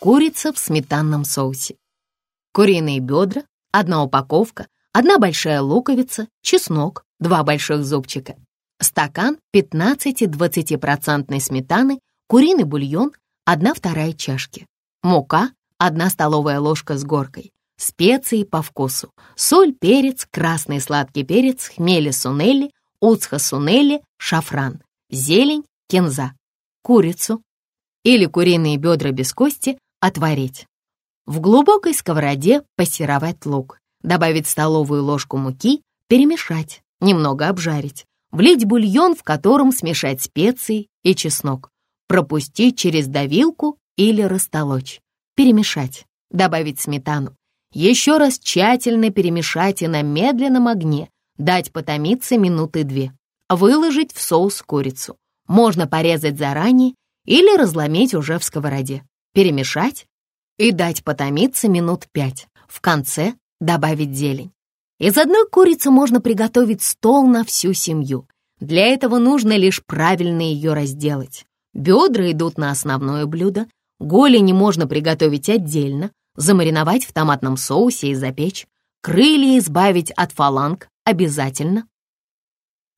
Курица в сметанном соусе. Куриные бедра, одна упаковка, одна большая луковица, чеснок, два больших зубчика, стакан 15-20% сметаны, куриный бульон, одна вторая чашки, мука, одна столовая ложка с горкой, специи по вкусу, соль, перец, красный сладкий перец, хмели сунелли, уцха сунелли, шафран, зелень, кинза, курицу. Или куриные бедра без кости отварить. В глубокой сковороде пассеровать лук, добавить столовую ложку муки, перемешать, немного обжарить, влить бульон, в котором смешать специи и чеснок, пропустить через давилку или растолочь, перемешать, добавить сметану, еще раз тщательно перемешать и на медленном огне дать потомиться минуты две, выложить в соус курицу. Можно порезать заранее или разломить уже в сковороде, перемешать и дать потомиться минут пять. В конце добавить зелень. Из одной курицы можно приготовить стол на всю семью. Для этого нужно лишь правильно ее разделать. Бедра идут на основное блюдо, голени можно приготовить отдельно, замариновать в томатном соусе и запечь, крылья избавить от фаланг обязательно.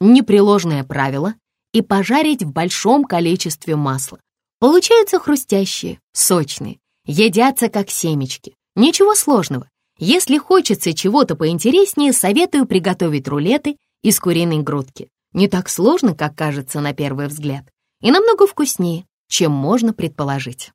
Непреложное правило и пожарить в большом количестве масла. Получаются хрустящие, сочные, едятся как семечки. Ничего сложного. Если хочется чего-то поинтереснее, советую приготовить рулеты из куриной грудки. Не так сложно, как кажется на первый взгляд, и намного вкуснее, чем можно предположить.